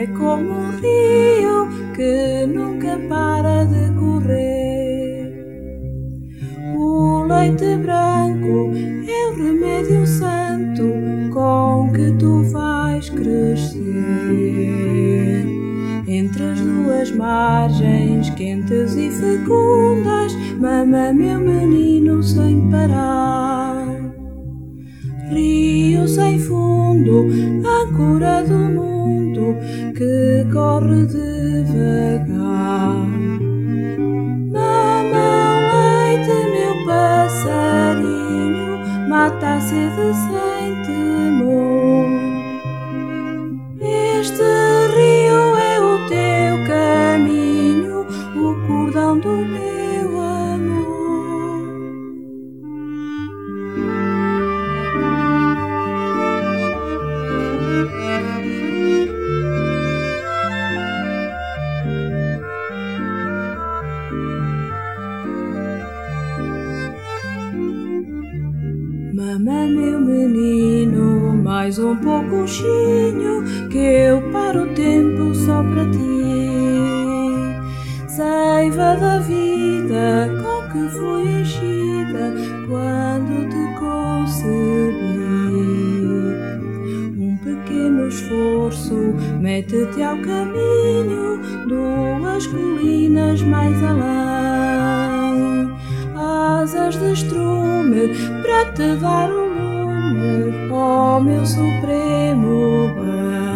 é como um rio que nunca para de correr. O leite branco é o remédio santo com que tu vais crescer. Entre as duas margens quentes e fecundas, mama meu menino sem parar. Rio sem fundo, âncora do que corre devagar. Mama leite, meu passarinho, mata a sede sem temor. Mama, meu menino, mais um pouquinho que eu paro o tempo só para ti. Saiva da vida com que fui enchida quando te concebi. Um pequeno esforço mete-te ao caminho, duas colinas mais além. Asas de estrume para te dar o lume, ó meu supremo bem.